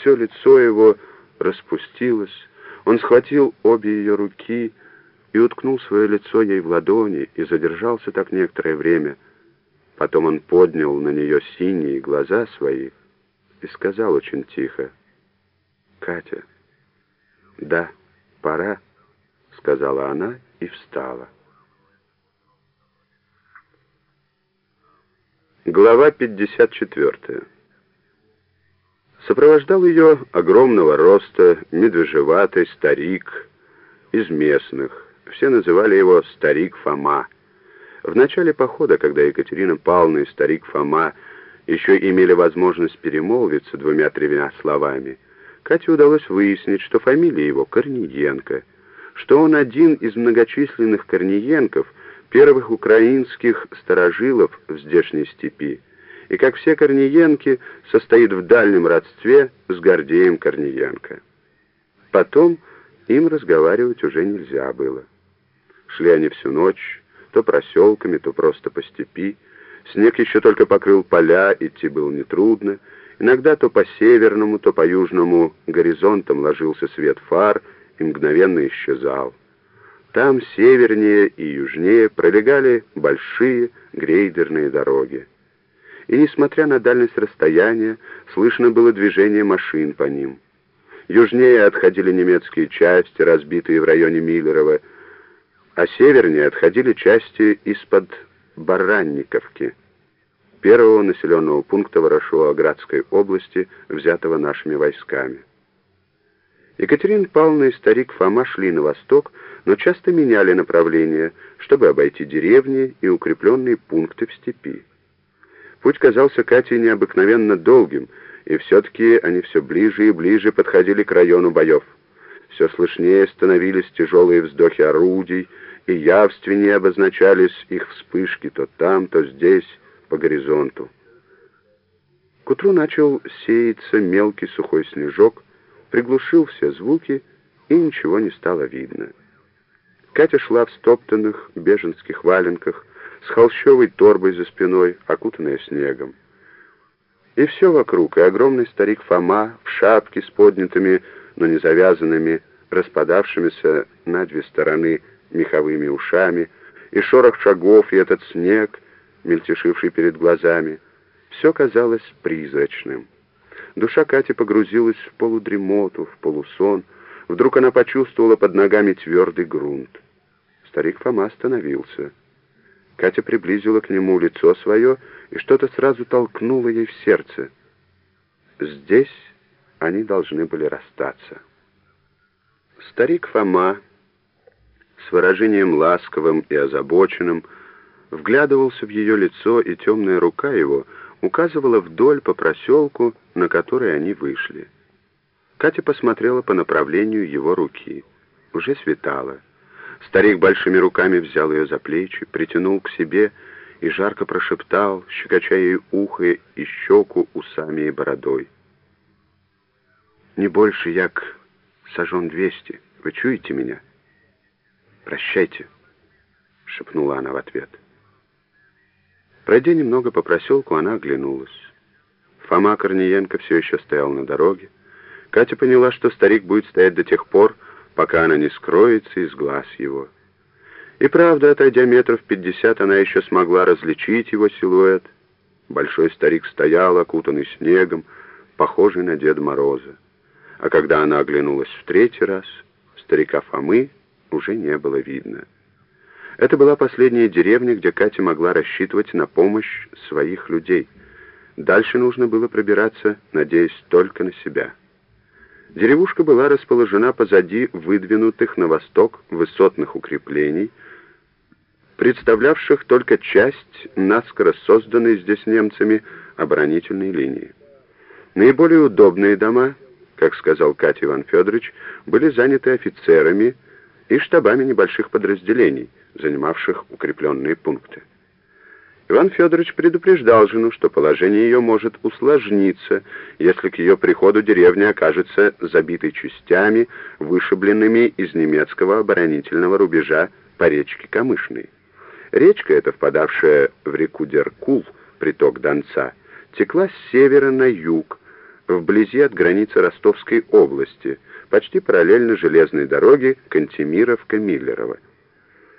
все лицо его распустилось. Он схватил обе ее руки и уткнул свое лицо ей в ладони и задержался так некоторое время. Потом он поднял на нее синие глаза свои и сказал очень тихо, «Катя, да, пора», — сказала она и встала. Глава 54 Сопровождал ее огромного роста, медвежеватый старик из местных. Все называли его «старик Фома». В начале похода, когда Екатерина Павловна и старик Фома еще имели возможность перемолвиться двумя-тремя словами, Кате удалось выяснить, что фамилия его Корниенко, что он один из многочисленных Корниенков, первых украинских старожилов в здешней степи, и, как все Корниенки, состоит в дальнем родстве с Гордеем Корниенко. Потом им разговаривать уже нельзя было. Шли они всю ночь, то проселками, то просто по степи. Снег еще только покрыл поля, идти было нетрудно. Иногда то по северному, то по южному горизонтам ложился свет фар и мгновенно исчезал. Там севернее и южнее пролегали большие грейдерные дороги. И несмотря на дальность расстояния, слышно было движение машин по ним. Южнее отходили немецкие части, разбитые в районе Миллерова, а севернее отходили части из-под Баранниковки, первого населенного пункта Ворошиловградской области, взятого нашими войсками. Екатерина Павловна и старик Фома шли на восток, но часто меняли направление, чтобы обойти деревни и укрепленные пункты в степи. Путь казался Кате необыкновенно долгим, и все-таки они все ближе и ближе подходили к району боев. Все слышнее становились тяжелые вздохи орудий, и явственнее обозначались их вспышки то там, то здесь, по горизонту. К утру начал сеяться мелкий сухой снежок, приглушил все звуки, и ничего не стало видно. Катя шла в стоптанных беженских валенках, с холщовой торбой за спиной, окутанная снегом. И все вокруг, и огромный старик Фома в шапке с поднятыми, но не завязанными, распадавшимися на две стороны меховыми ушами, и шорох шагов, и этот снег, мельтешивший перед глазами, все казалось призрачным. Душа Кати погрузилась в полудремоту, в полусон. Вдруг она почувствовала под ногами твердый грунт. Старик Фома остановился. Катя приблизила к нему лицо свое, и что-то сразу толкнуло ей в сердце. Здесь они должны были расстаться. Старик Фома с выражением ласковым и озабоченным вглядывался в ее лицо, и темная рука его указывала вдоль по проселку, на который они вышли. Катя посмотрела по направлению его руки. Уже светало. Старик большими руками взял ее за плечи, притянул к себе и жарко прошептал, щекоча ей ухо и щеку усами и бородой. «Не больше, як сажен двести. Вы чуете меня?» «Прощайте», — шепнула она в ответ. Пройдя немного по проселку, она оглянулась. Фома Корниенко все еще стоял на дороге. Катя поняла, что старик будет стоять до тех пор, пока она не скроется из глаз его. И правда, отойдя метров пятьдесят, она еще смогла различить его силуэт. Большой старик стоял, окутанный снегом, похожий на Деда Мороза. А когда она оглянулась в третий раз, старика Фомы уже не было видно. Это была последняя деревня, где Катя могла рассчитывать на помощь своих людей. Дальше нужно было пробираться, надеясь только на себя. Деревушка была расположена позади выдвинутых на восток высотных укреплений, представлявших только часть наскоро созданной здесь немцами оборонительной линии. Наиболее удобные дома, как сказал Катя Иван Федорович, были заняты офицерами и штабами небольших подразделений, занимавших укрепленные пункты. Иван Федорович предупреждал жену, что положение ее может усложниться, если к ее приходу деревня окажется забитой частями, вышибленными из немецкого оборонительного рубежа по речке Камышной. Речка эта, впадавшая в реку Деркул, приток Донца, текла с севера на юг, вблизи от границы Ростовской области, почти параллельно железной дороге Кантемировка-Миллерово.